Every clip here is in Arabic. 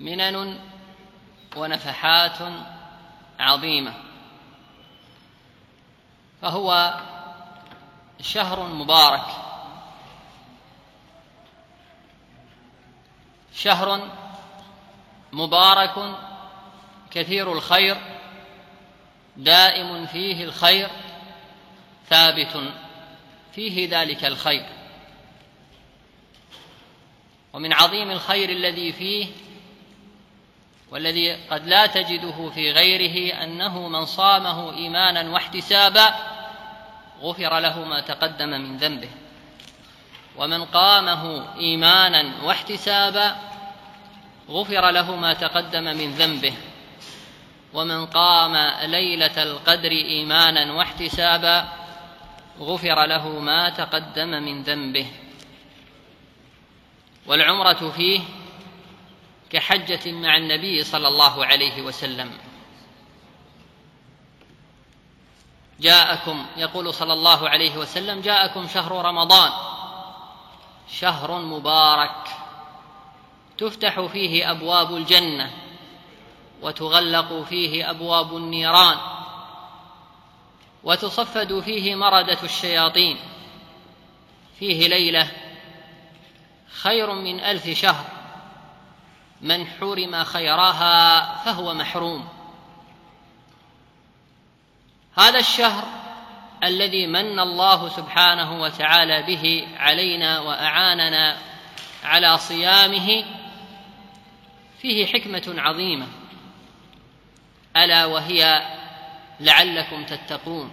منن ونفحات عظيمة. فهو شهر مبارك. شهر مبارك كثير الخير دائم فيه الخير ثابت فيه ذلك الخير. ومن عظيم الخير الذي فيه والذي قد لا تجده في غيره أنه من صامه إيمانا واحتسابا غفر له ما تقدم من ذنبه. ومن قامه إيمانا واحتسابا غفر له ما تقدم من ذنبه. ومن قام ليلة القدر إيمانا واحتسابا غفر له ما تقدم من ذنبه. والعمرة فيه كحجة مع النبي صلى الله عليه وسلم. جاءكم يقول صلى الله عليه وسلم جاءكم شهر رمضان. شهر مبارك. تفتح فيه أبواب الجنة وتغلق فيه أبواب النيران وتصفد فيه مردة الشياطين. فيه ليلة خير من ألف شهر. من حرم خيرها فهو محروم. هذا الشهر الذي من الله سبحانه وتعالى به علينا وأعاننا على صيامه فيه حكمة عظيمة. ألا وهي لعلكم تتقون.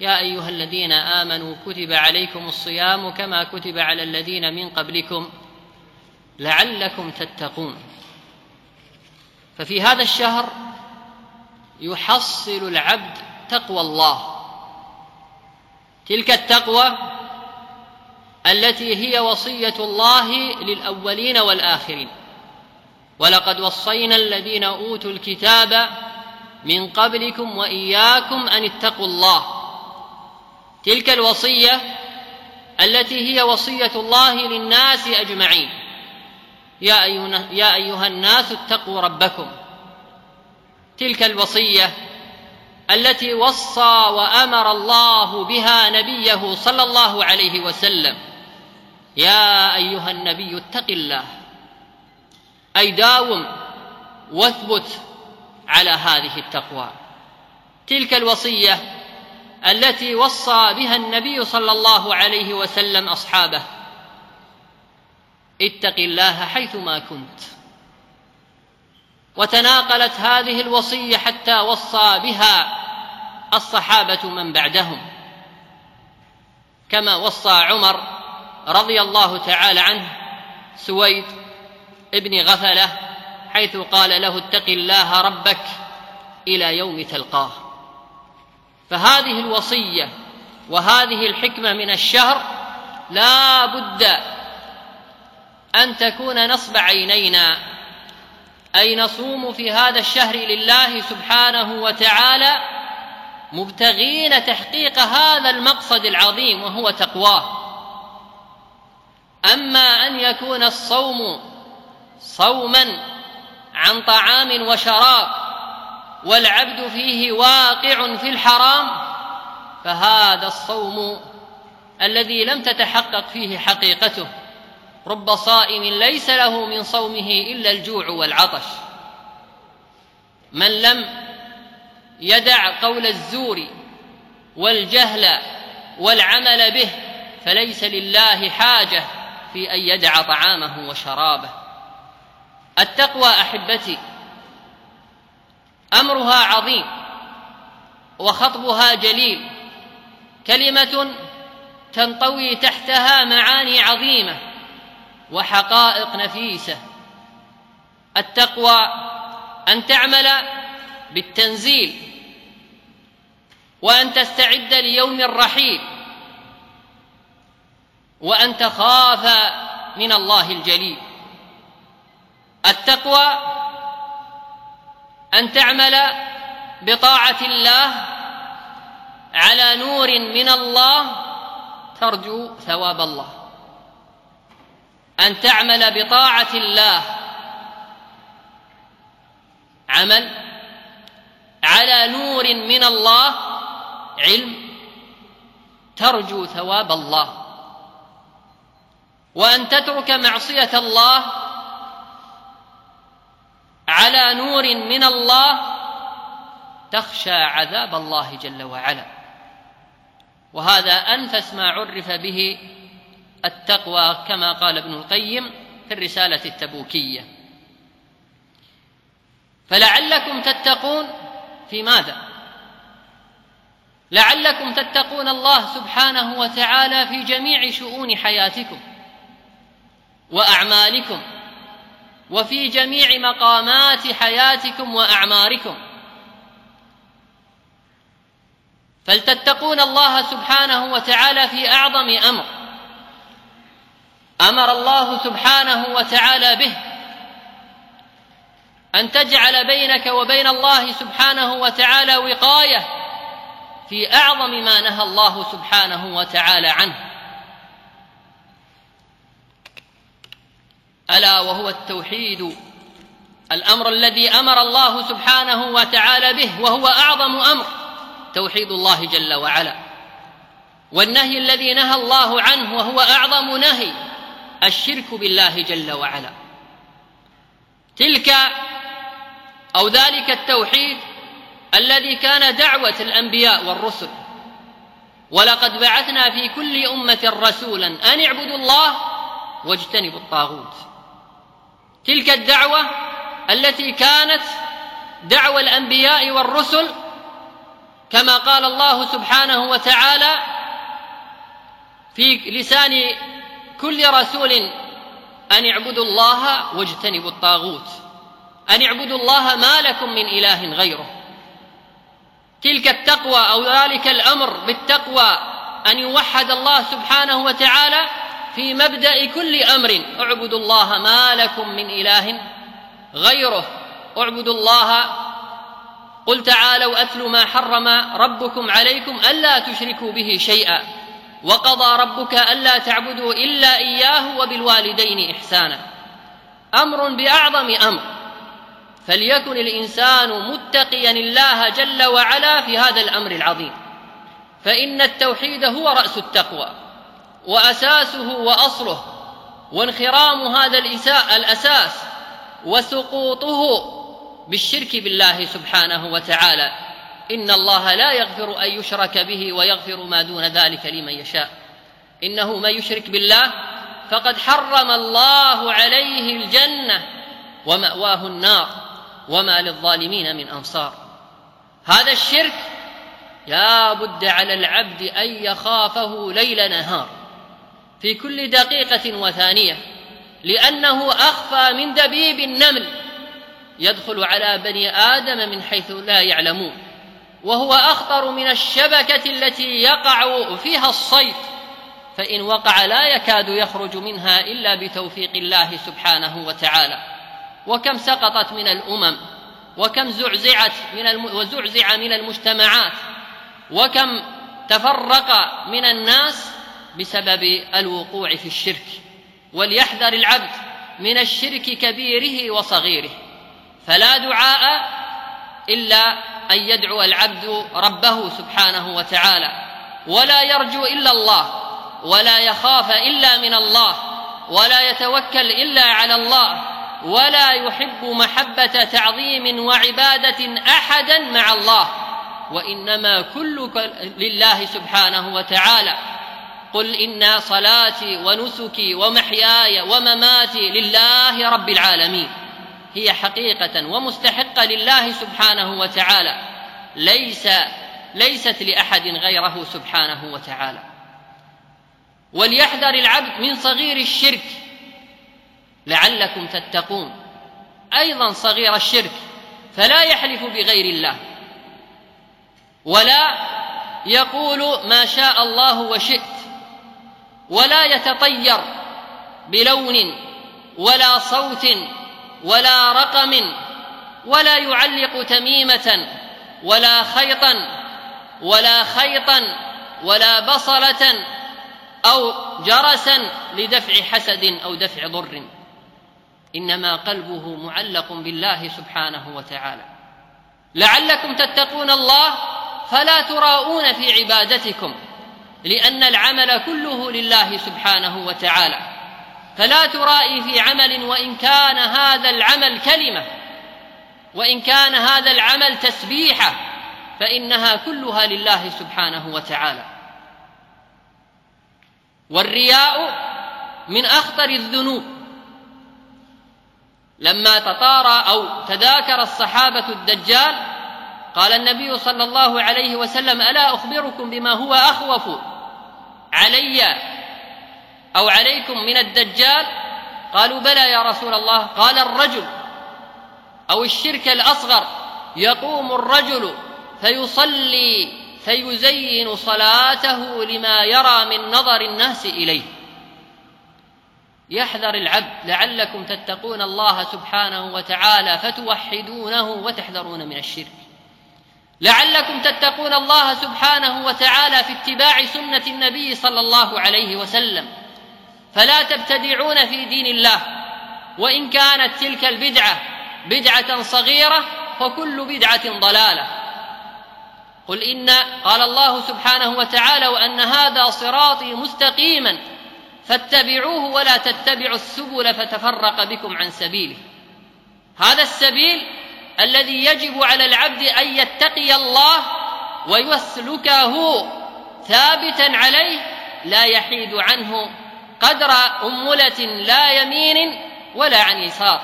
يا أيها الذين آمنوا كتب عليكم الصيام كما كتب على الذين من قبلكم. لعلكم تتقون. ففي هذا الشهر يحصل العبد تقوى الله. تلك التقوى التي هي وصية الله للأولين والآخرين. ولقد وصينا الذين أوتوا الكتاب من قبلكم وإياكم أن اتقوا الله. تلك الوصية التي هي وصية الله للناس أجمعين. يا أيها الناس اتقوا ربكم. تلك الوصية التي وصى وأمر الله بها نبيه صلى الله عليه وسلم. يا أيها النبي اتق الله. أي داوم واثبت على هذه التقوى. تلك الوصية التي وصى بها النبي صلى الله عليه وسلم أصحابه. اتق الله حيثما كنت. وتناقلت هذه الوصية حتى وصى بها الصحابة من بعدهم. كما وصى عمر رضي الله تعالى عنه سويد ابن غفلة حيث قال له اتق الله ربك إلى يوم تلقاه. فهذه الوصية وهذه الحكمة من الشهر لا بد أن تكون نصب عينينا أي نصوم في هذا الشهر لله سبحانه وتعالى مبتغين تحقيق هذا المقصد العظيم وهو تقواه. أما أن يكون الصوم صوما عن طعام وشراب والعبد فيه واقع في الحرام فهذا الصوم الذي لم تتحقق فيه حقيقته. رب صائم ليس له من صومه إلا الجوع والعطش. من لم يدع قول الزور والجهل والعمل به فليس لله حاجة في أن يدع طعامه وشرابه. التقوى أحبتي أمرها عظيم وخطبها جليل كلمة تنطوي تحتها معاني عظيمة. وحقائق نفيسة. التقوى أن تعمل بالتنزيل وأن تستعد ليوم الرحيل وأن تخاف من الله الجليل. التقوى أن تعمل بطاعة الله على نور من الله ترجو ثواب الله. أن تعمل بطاعة الله. عمل على نور من الله. علم ترجو ثواب الله. وأن تترك معصية الله على نور من الله تخشى عذاب الله جل وعلا. وهذا أنفس ما عرف به التقوى كما قال ابن القيم في الرسالة التبوكية. فلعلكم تتقون في ماذا؟ لعلكم تتقون الله سبحانه وتعالى في جميع شؤون حياتكم وأعمالكم وفي جميع مقامات حياتكم وأعماركم. فلتتقون الله سبحانه وتعالى في أعظم أمر. أمر الله سبحانه وتعالى به أن تجعل بينك وبين الله سبحانه وتعالى وقاية في أعظم ما نهى الله سبحانه وتعالى عنه. ألا وهو التوحيد الأمر الذي أمر الله سبحانه وتعالى به وهو أعظم أمر توحيد الله جل وعلا. والنهي الذي نهى الله عنه وهو أعظم نهي الشرك بالله جل وعلا. تلك أو ذلك التوحيد الذي كان دعوة الأنبياء والرسل. ولقد بعثنا في كل أمة رسولا أن اعبدوا الله واجتنبوا الطاغوت. تلك الدعوة التي كانت دعوى الأنبياء والرسل كما قال الله سبحانه وتعالى في لسان كل رسول أن اعبدوا الله واجتنبوا الطاغوت. أن اعبدوا الله ما لكم من إله غيره. تلك التقوى أو ذلك الأمر بالتقوى أن يوحد الله سبحانه وتعالى في مبدأ كل أمر. اعبدوا الله ما لكم من إله غيره. اعبدوا الله. قل تعالوا أتل ما حرم ربكم عليكم ألا تشركوا به شيئا. وقضى ربك ألا تعبدوا إلا إياه وبالوالدين إحسانا. أمر بأعظم أمر. فليكن الإنسان متقيا الله جل وعلا في هذا الأمر العظيم. فإن التوحيد هو رأس التقوى وأساسه وأصله وانخرام هذا الأساس وسقوطه بالشرك بالله سبحانه وتعالى. إن الله لا يغفر أن يشرك به ويغفر ما دون ذلك لمن يشاء. إنه من يشرك بالله فقد حرم الله عليه الجنة ومأواه النار وما للظالمين من أنصار. هذا الشرك لا بد على العبد أن يخافه ليل نهار في كل دقيقة وثانية لأنه أخفى من دبيب النمل يدخل على بني آدم من حيث لا يعلمون. وهو أخطر من الشبكة التي يقع فيها الصيد فإن وقع لا يكاد يخرج منها إلا بتوفيق الله سبحانه وتعالى. وكم سقطت من الأمم وكم زعزعت من الم... وزعزع من المجتمعات وكم تفرق من الناس بسبب الوقوع في الشرك. وليحذر العبد من الشرك كبيره وصغيره. فلا دعاء إلا أن يدعو العبد ربه سبحانه وتعالى. ولا يرجو إلا الله ولا يخاف إلا من الله ولا يتوكل إلا على الله ولا يحب محبة تعظيم وعبادة أحدا مع الله. وإنما كل لله سبحانه وتعالى. قل إن صلاتي ونسكي ومحياي ومماتي لله رب العالمين. هي حقيقة ومستحقة لله سبحانه وتعالى ليس ليست لأحد غيره سبحانه وتعالى. وليحذر العبد من صغير الشرك. لعلكم تتقون. أيضا صغير الشرك فلا يحلف بغير الله. ولا يقول ما شاء الله وشئت. ولا يتطير بلون ولا صوت ولا رقم ولا يعلق تميمة ولا خيطا ولا خيطا ولا بصلة أو جرسا لدفع حسد أو دفع ضر. إنما قلبه معلق بالله سبحانه وتعالى. لعلكم تتقون الله فلا تراءون في عبادتكم لأن العمل كله لله سبحانه وتعالى. فلا ترائي في عمل وإن كان هذا العمل كلمة وإن كان هذا العمل تسبيحة فإنها كلها لله سبحانه وتعالى. والرياء من أخطر الذنوب. لما تطارى أو تذاكر الصحابة الدجال قال النبي صلى الله عليه وسلم ألا أخبركم بما هو أخوف علي أو عليكم من الدجال؟ قالوا بلى يا رسول الله. قال الرجل أو الشرك الأصغر يقوم الرجل فيصلي فيزين صلاته لما يرى من نظر الناس إليه. يحذر العبد لعلكم تتقون الله سبحانه وتعالى فتوحدونه وتحذرون من الشرك. لعلكم تتقون الله سبحانه وتعالى في اتباع سنة النبي صلى الله عليه وسلم. فلا تبتدعون في دين الله. وإن كانت تلك البدعة بدعة صغيرة فكل بدعة ضلالة. قل إن قال الله سبحانه وتعالى وأن هذا صراطي مستقيما فاتبعوه ولا تتبعوا السبل فتفرق بكم عن سبيله. هذا السبيل الذي يجب على العبد أن يتقي الله ويسلكه ثابتا عليه لا يحيد عنه قدر امله لا يمين ولا عن يسار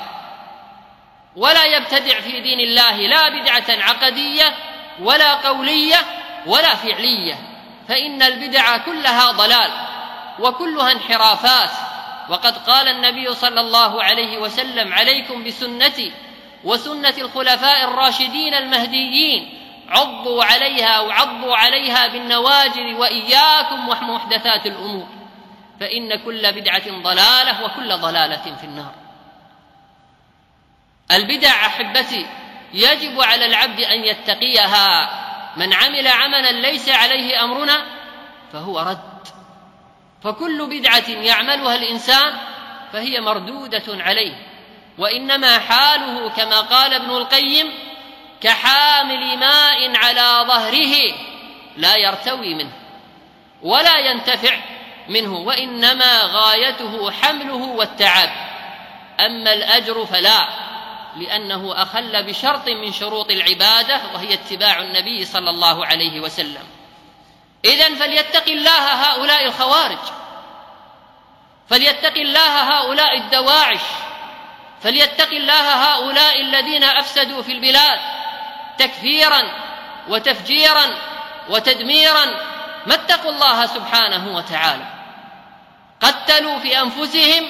ولا يبتدع في دين الله لا بدعة عقدية ولا قولية ولا فعلية فإن البدع كلها ضلال وكلها انحرافات. وقد قال النبي صلى الله عليه وسلم عليكم بسنتي وسنة الخلفاء الراشدين المهديين عضوا عليها وعضوا عليها بالنواجذ وإياكم ومحدثات الأمور. فإن كل بدعة ضلالة وكل ضلالة في النار. البدع أحبتي يجب على العبد أن يتقيها. من عمل عملا ليس عليه أمرنا فهو رد. فكل بدعة يعملها الإنسان فهي مردودة عليه. وإنما حاله كما قال ابن القيم كحامل ماء على ظهره لا يرتوي منه ولا ينتفع. منه وإنما غايته حمله والتعب. أما الأجر فلا لأنه أخل بشرط من شروط العبادة وهي اتباع النبي صلى الله عليه وسلم. اذا فليتق الله هؤلاء الخوارج. فليتق الله هؤلاء الدواعش. فليتق الله هؤلاء الذين أفسدوا في البلاد تكفيرا وتفجيرا وتدميرا. ما اتقوا الله سبحانه وتعالى. قتلوا في أنفسهم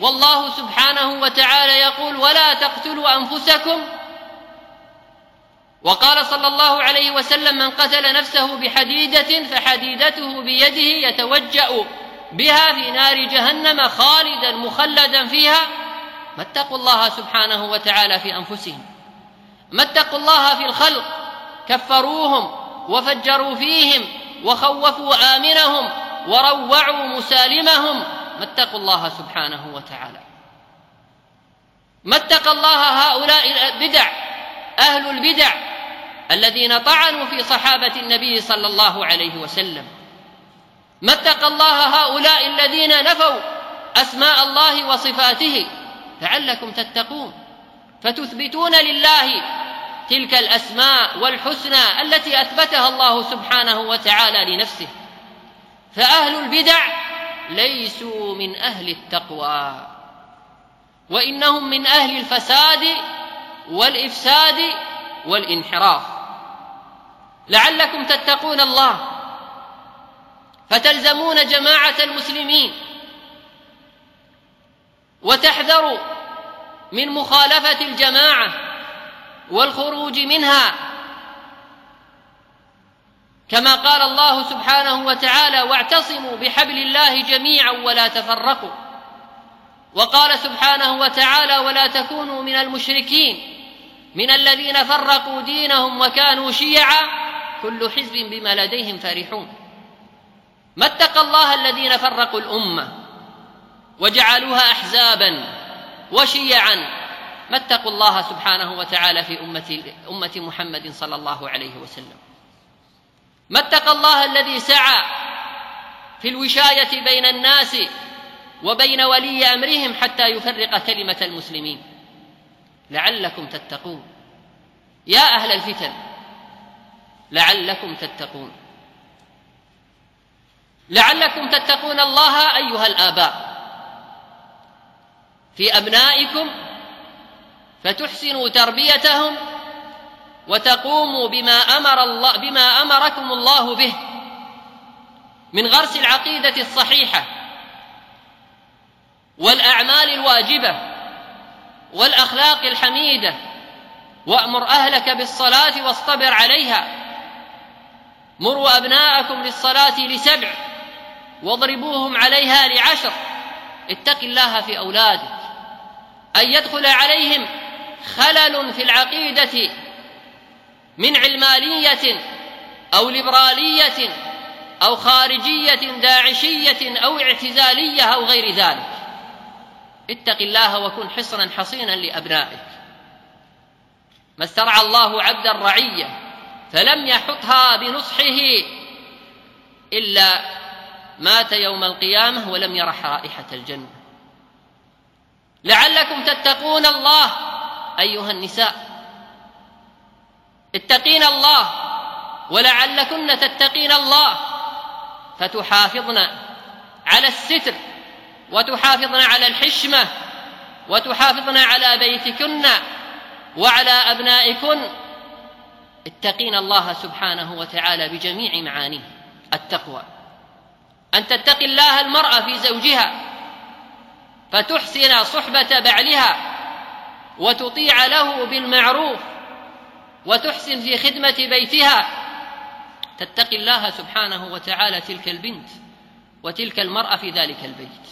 والله سبحانه وتعالى يقول ولا تقتلوا أنفسكم. وقال صلى الله عليه وسلم من قتل نفسه بحديدة فحديدته بيده يتوجأ بها في نار جهنم خالدا مخلدا فيها. ما اتقوا الله سبحانه وتعالى في أنفسهم. ما اتقوا الله في الخلق. كفروهم وفجروا فيهم وخوفوا آمنهم وروعوا مسالمهم. ما اتقوا الله سبحانه وتعالى. ما اتقى الله هؤلاء البدع أهل البدع الذين طعنوا في صحابة النبي صلى الله عليه وسلم. ما اتقى الله هؤلاء الذين نفوا أسماء الله وصفاته لعلكم تتقون. فتثبتون لله تلك الأسماء والحسنى التي أثبتها الله سبحانه وتعالى لنفسه. فأهل البدع ليسوا من أهل التقوى وإنهم من أهل الفساد والإفساد والانحراف. لعلكم تتقون الله فتلزمون جماعة المسلمين وتحذروا من مخالفة الجماعة والخروج منها. كما قال الله سبحانه وتعالى واعتصموا بحبل الله جميعا ولا تفرقوا وقال سبحانه وتعالى ولا تكونوا من المشركين من الذين فرقوا دينهم وكانوا شيعا كل حزب بما لديهم فرحون ما اتقى الله الذين فرقوا الأمة وجعلوها احزابا وشيعا؟ ما اتقوا الله سبحانه وتعالى في أمة, أمة محمد صلى الله عليه وسلم. ما اتقى الله الذي سعى في الوشاية بين الناس وبين ولي أمرهم حتى يفرق كلمة المسلمين. لعلكم تتقون. يا أهل الفتن لعلكم تتقون. لعلكم تتقون الله أيها الآباء. في أبنائكم فتحسنوا تربيتهم وتقوموا بما أمر الله بما أمركم الله به من غرس العقيدة الصحيحة والأعمال الواجبة والأخلاق الحميدة وأمر أهلك بالصلاة واصطبر عليها. مروا أبناءكم للصلاة لسبع واضربوهم عليها لعشر. اتق الله في أولادك. أن يدخل عليهم خلل في العقيدة من علمانية أو ليبرالية أو خارجية داعشية أو اعتزالية أو غير ذلك. اتق الله وكن حصنا حصينا لأبنائك. ما استرعى الله عبدا رعية فلم يحطها بنصحه إلا مات يوم القيامة ولم يرح رائحة الجنة. لعلكم تتقون الله أيها النساء. اتقين الله ولعلكن تتقين الله فتحافظن على الستر وتحافظن على الحشمة وتحافظن على بيتكن وعلى أبنائكن اتقين الله سبحانه وتعالى بجميع معانيه التقوى. أن تتقي الله المرأة في زوجها فتحسن صحبة بعلها وتطيع له بالمعروف وتحسن في خدمة بيتها. تتقي الله سبحانه وتعالى تلك البنت وتلك المرأة في ذلك البيت.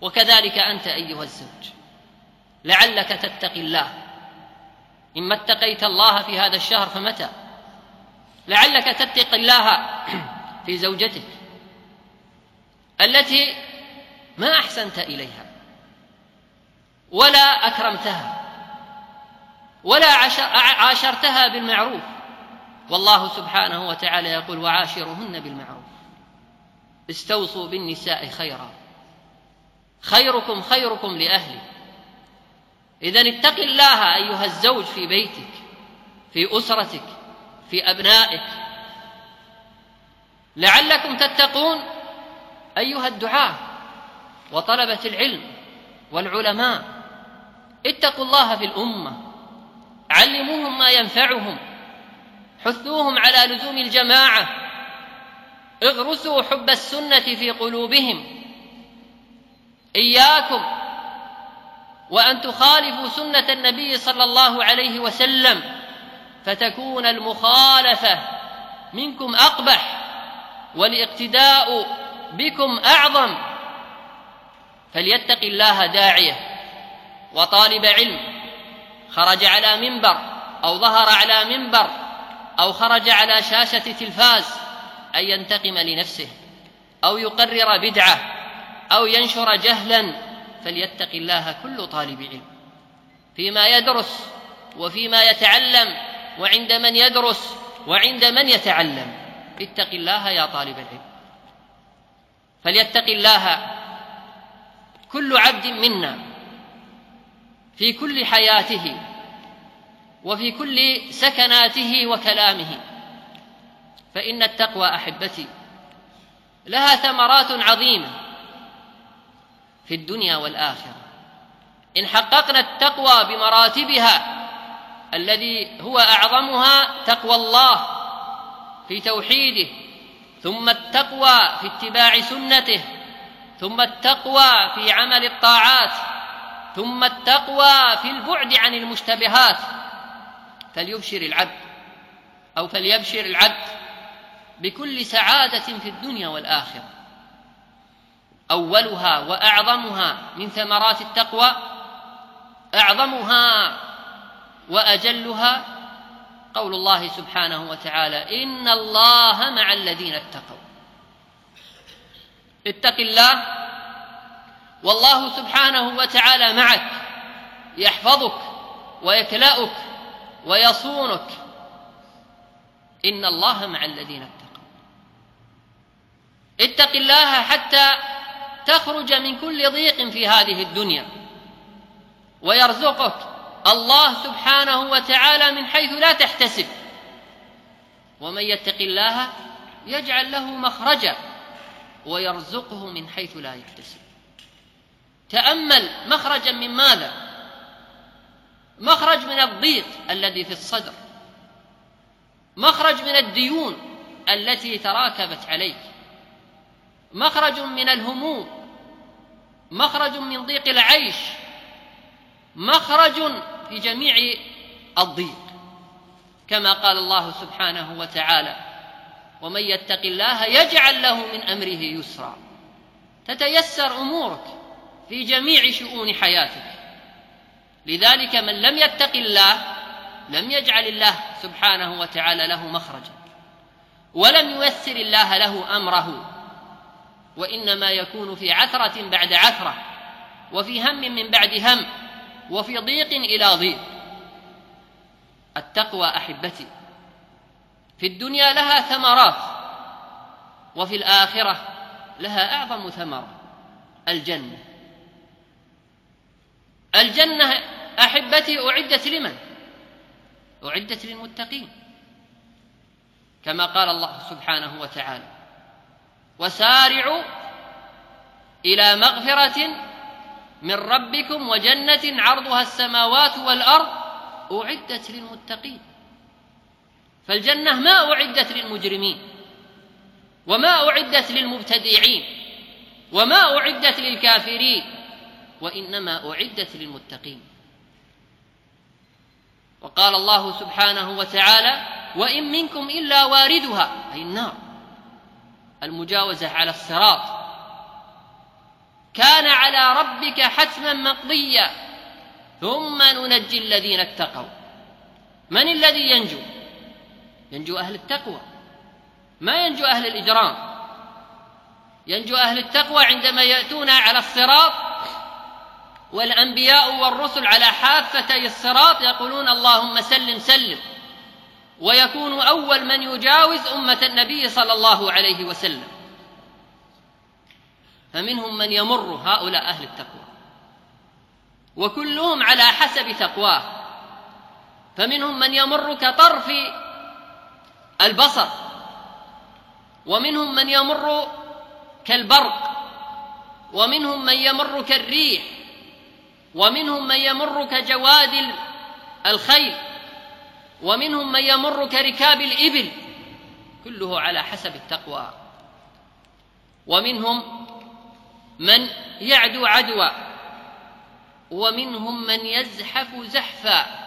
وكذلك أنت أيها الزوج. لعلك تتقي الله. إما اتقيت الله في هذا الشهر فمتى؟ لعلك تتقي الله في زوجتك التي ما أحسنت إليها ولا أكرمتها. ولا عاشرتها بالمعروف. والله سبحانه وتعالى يقول وعاشرهن بالمعروف. استوصوا بالنساء خيرا. خيركم خيركم لأهله إذا اتق الله أيها الزوج في بيتك في أسرتك في أبنائك. لعلكم تتقون أيها الدعاة وطلبة العلم والعلماء. اتقوا الله في الأمة. علموهم ما ينفعهم. حثوهم على لزوم الجماعة. اغرسوا حب السنة في قلوبهم. إياكم وأن تخالفوا سنة النبي صلى الله عليه وسلم فتكون المخالفة منكم أقبح والاقتداء بكم أعظم. فليتق الله داعية وطالب علم. خرج على منبر أو ظهر على منبر أو خرج على شاشة تلفاز أن ينتقم لنفسه أو يقرر بدعة أو ينشر جهلا فليتق الله كل طالب علم. فيما يدرس وفيما يتعلم وعند من يدرس وعند من يتعلم. اتق الله يا طالب العلم. فليتق الله كل عبد منا. في كل حياته وفي كل سكناته وكلامه. فإن التقوى أحبتي لها ثمرات عظيمة في الدنيا والآخرة. إن حققنا التقوى بمراتبها الذي هو أعظمها تقوى الله في توحيده ثم التقوى في اتباع سنته ثم التقوى في عمل الطاعات ثم التقوى في البعد عن المشتبهات. فليبشر العبد أو فليبشر العبد بكل سعادة في الدنيا والآخرة. أولها وأعظمها من ثمرات التقوى أعظمها وأجلها قول الله سبحانه وتعالى إن الله مع الذين اتقوا. اتق الله والله سبحانه وتعالى معك يحفظك ويكلاؤك ويصونك. إن الله مع الذين اتقوا. اتق الله حتى تخرج من كل ضيق في هذه الدنيا. ويرزقك الله سبحانه وتعالى من حيث لا تحتسب. ومن يتق الله يجعل له مخرجا ويرزقه من حيث لا يحتسب. تأمل مخرجا من ماذا؟ مخرج من الضيق الذي في الصدر. مخرج من الديون التي تراكبت عليك. مخرج من الهموم. مخرج من ضيق العيش. مخرج في جميع الضيق. كما قال الله سبحانه وتعالى ومن يتق الله يجعل له من أمره يسرا. تتيسر أمورك. في جميع شؤون حياتك لذلك من لم يتق الله لم يجعل الله سبحانه وتعالى له مخرجا ولم ييسر الله له أمره وإنما يكون في عثرة بعد عثرة وفي هم من بعد هم وفي ضيق إلى ضيق. التقوى أحبتي في الدنيا لها ثمرات وفي الآخرة لها أعظم ثمرة الجنة. الجنة أحبتي أعدت لمن؟ أعدت للمتقين. كما قال الله سبحانه وتعالى وسارعوا إلى مغفرة من ربكم وجنة عرضها السماوات والأرض أعدت للمتقين. فالجنة ما أعدت للمجرمين وما أعدت للمبتدعين وما أعدت للكافرين. وإنما أعدت للمتقين. وقال الله سبحانه وتعالى وإن منكم إلا واردها أي النار. المجاوزة على الصراط. كان على ربك حتما مقضيا ثم ننجي الذين اتقوا. من الذي ينجو؟ ينجو أهل التقوى. ما ينجو أهل الإجرام؟ ينجو أهل التقوى عندما يأتون على الصراط والأنبياء والرسل على حافتي الصراط يقولون اللهم سلم سلم. ويكون أول من يجاوز أمة النبي صلى الله عليه وسلم. فمنهم من يمر هؤلاء أهل التقوى. وكلهم على حسب تقواه. فمنهم من يمر كطرف البصر. ومنهم من يمر كالبرق. ومنهم من يمر كالريح. ومنهم من يمر كجواد الخيل ومنهم من يمر كركاب الإبل كله على حسب التقوى. ومنهم من يعدو عدوى ومنهم من يزحف زحفا.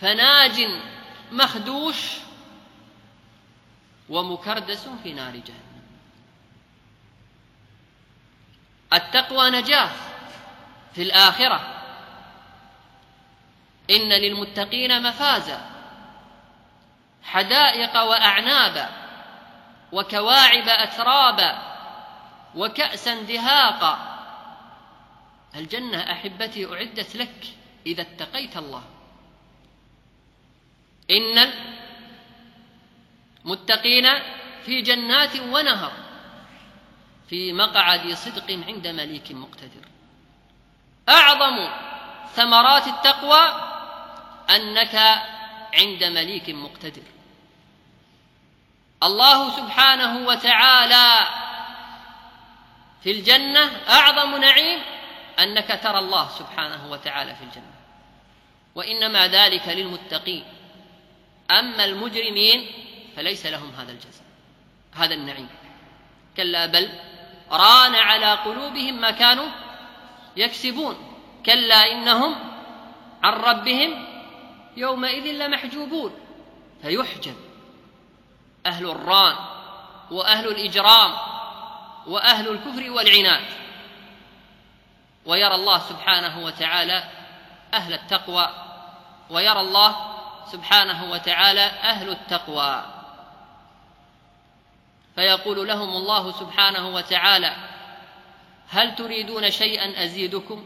فناج مخدوش ومكردس في نار جهنم. التقوى نجاة. في الآخرة. إن للمتقين مفازا حدائق وأعنابا وكواعب أترابا وكأسا دهاقا. الجنة أحبتي أعدت لك إذا اتقيت الله. إن المتقين في جنات ونهر في مقعد صدق عند مليك مقتدر. أعظم ثمرات التقوى أنك عند مليك مقتدر. الله سبحانه وتعالى في الجنة أعظم نعيم أنك ترى الله سبحانه وتعالى في الجنة. وإنما ذلك للمتقين. أما المجرمين فليس لهم هذا الجزاء هذا النعيم. كلا بل ران على قلوبهم ما كانوا يكسبون. كلا إنهم عن ربهم يومئذ لمحجوبون. فيحجب أهل الران وأهل الإجرام وأهل الكفر والعناد. ويرى الله سبحانه وتعالى أهل التقوى. ويرى الله سبحانه وتعالى أهل التقوى. فيقول لهم الله سبحانه وتعالى هل تريدون شيئا أزيدكم؟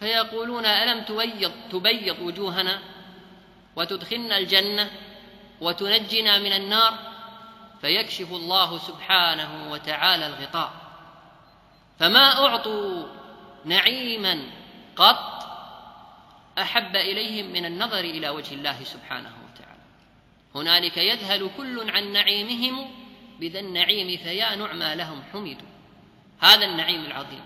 فيقولون ألم تبيض تبيض وجوهنا وتدخلنا الجنة وتنجنا من النار؟ فيكشف الله سبحانه وتعالى الغطاء. فما أعطوا نعيما قط أحب إليهم من النظر إلى وجه الله سبحانه وتعالى. هنالك يذهل كل عن نعيمهم بذا النعيم فيا نعمى لهم حمدوا هذا النعيم العظيم.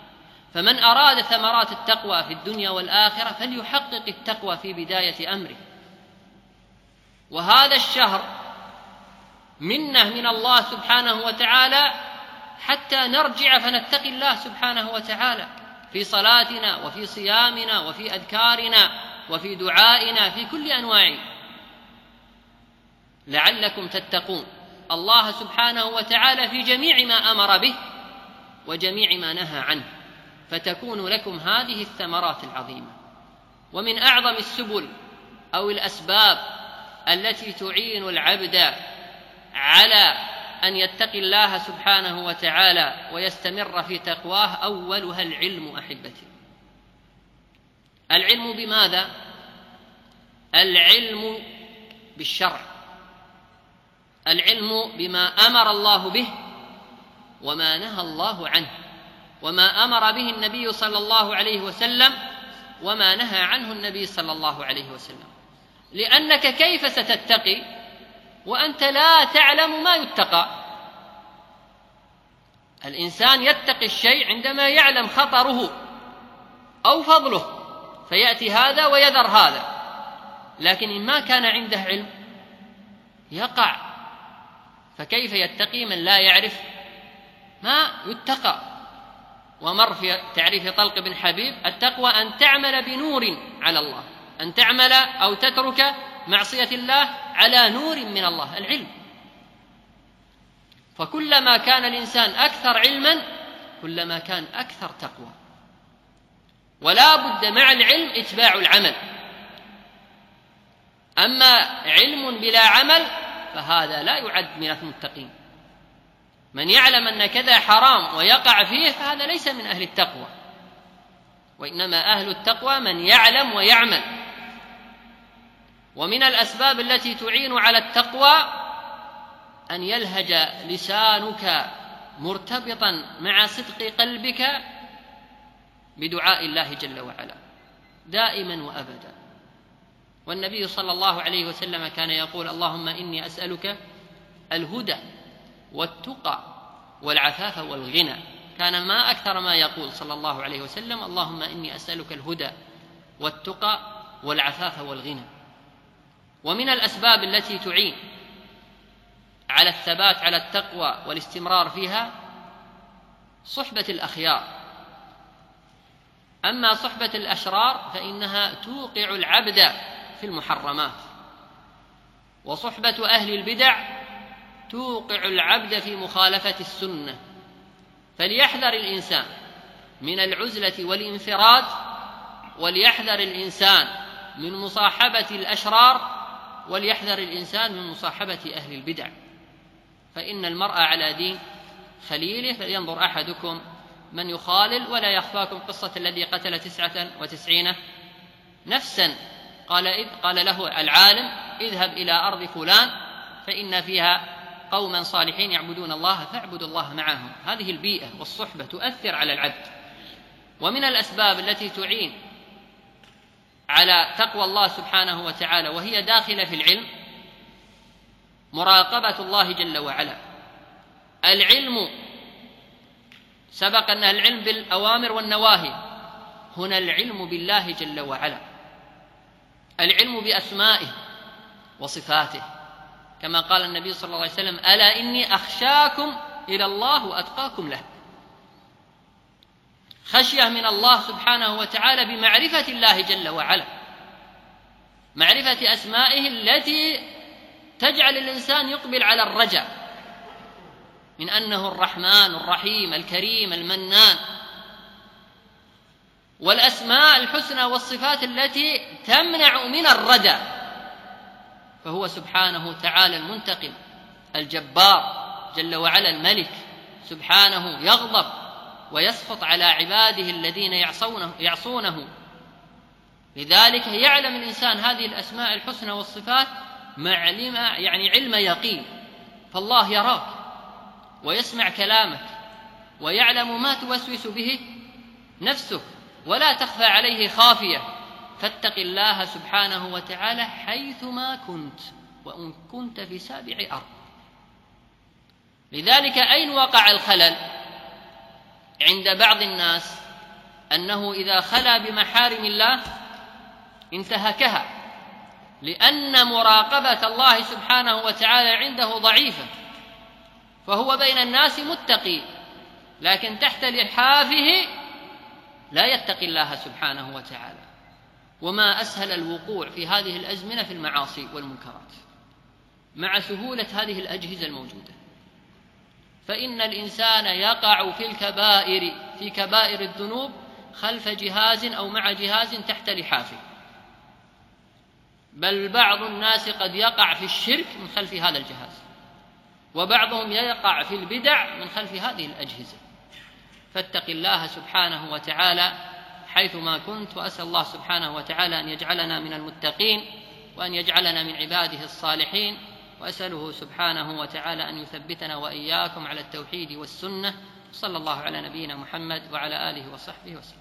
فمن أراد ثمرات التقوى في الدنيا والآخرة فليحقق التقوى في بداية أمره. وهذا الشهر منة من الله سبحانه وتعالى حتى نرجع فنتقي الله سبحانه وتعالى في صلاتنا وفي صيامنا وفي أذكارنا وفي دعائنا في كل أنواع. لعلكم تتقون. الله سبحانه وتعالى في جميع ما أمر به وجميع ما نهى عنه فتكون لكم هذه الثمرات العظيمة. ومن أعظم السبل أو الأسباب التي تعين العبد على أن يتقي الله سبحانه وتعالى ويستمر في تقواه أولها العلم أحبتي. العلم بماذا؟ العلم بالشرع. العلم بما أمر الله به وما نهى الله عنه وما أمر به النبي صلى الله عليه وسلم وما نهى عنه النبي صلى الله عليه وسلم. لأنك كيف ستتقي؟ وأنت لا تعلم ما يتقى. الإنسان يتقي الشيء عندما يعلم خطره أو فضله فيأتي هذا ويذر هذا. لكن إن ما كان عنده علم يقع. فكيف يتقي من لا يعرف؟ ما يتقى. ومر في تعريف طلق بن حبيب التقوى أن تعمل بنور على الله أن تعمل أو تترك معصية الله على نور من الله العلم. فكلما كان الإنسان أكثر علما كلما كان أكثر تقوى. ولا بد مع العلم إتباع العمل. أما علم بلا عمل فهذا لا يعد من المتقين. من يعلم أن كذا حرام ويقع فيه فهذا ليس من أهل التقوى. وإنما أهل التقوى من يعلم ويعمل. ومن الأسباب التي تعين على التقوى أن يلهج لسانك مرتبطا مع صدق قلبك بدعاء الله جل وعلا دائما وابدا. والنبي صلى الله عليه وسلم كان يقول اللهم إني أسألك الهدى والتقى والعفاف والغنى. كان ما أكثر ما يقول صلى الله عليه وسلم اللهم إني أسألك الهدى والتقى والعفاف والغنى. ومن الأسباب التي تعين على الثبات على التقوى والاستمرار فيها صحبة الأخيار. أما صحبة الأشرار فإنها توقع العبد في المحرمات. وصحبة أهل البدع توقع العبد في مخالفة السنة. فليحذر الإنسان من العزلة والانفراد وليحذر الإنسان من مصاحبة الأشرار وليحذر الإنسان من مصاحبة أهل البدع. فإن المرء على دين خليله فلينظر أحدكم من يخالل ولا يخفاكم قصة الذي قتل تسعة وتسعين نفسا. قال إذ قال له العالم اذهب إلى أرض فلان فإن فيها قوما صالحين يعبدون الله فاعبدوا الله معهم. هذه البيئة والصحبة تؤثر على العبد. ومن الأسباب التي تعين على تقوى الله سبحانه وتعالى وهي داخله في العلم مراقبة الله جل وعلا. العلم سبق أن العلم بالأوامر والنواهي. هنا العلم بالله جل وعلا. العلم بأسمائه وصفاته. كما قال النبي صلى الله عليه وسلم ألا إني أخشاكم إلى الله وأتقاكم له. خشية من الله سبحانه وتعالى بمعرفة الله جل وعلا معرفة أسمائه التي تجعل الإنسان يقبل على الرجاء من أنه الرحمن الرحيم الكريم المنان والأسماء الحسنى والصفات التي تمنع من الردى. فهو سبحانه تعالى المنتقم الجبار جل وعلا الملك سبحانه يغضب ويسخط على عباده الذين يعصونه يعصونه. لذلك يعلم الإنسان هذه الأسماء الحسنى والصفات مع علم يعني علم يقين فالله يراك ويسمع كلامك ويعلم ما توسوس به نفسك ولا تخفى عليه خافية. فاتق الله سبحانه وتعالى حيثما كنت وإن كنت في سابع أرض. لذلك أين وقع الخلل؟ عند بعض الناس أنه إذا خلا بمحارم الله انتهكها لأن مراقبة الله سبحانه وتعالى عنده ضعيفة فهو بين الناس متقي لكن تحت لحافه لا يتقي الله سبحانه وتعالى. وما أسهل الوقوع في هذه الأزمنة في المعاصي والمنكرات مع سهولة هذه الأجهزة الموجودة. فإن الإنسان يقع في الكبائر في كبائر الذنوب خلف جهاز أو مع جهاز تحت لحافه. بل بعض الناس قد يقع في الشرك من خلف هذا الجهاز وبعضهم يقع في البدع من خلف هذه الأجهزة. فاتق الله سبحانه وتعالى حيثما كنت وأسأل الله سبحانه وتعالى أن يجعلنا من المتقين وأن يجعلنا من عباده الصالحين. وأسأله سبحانه وتعالى أن يثبتنا وإياكم على التوحيد والسنة. صلى الله على نبينا محمد وعلى آله وصحبه وسلم.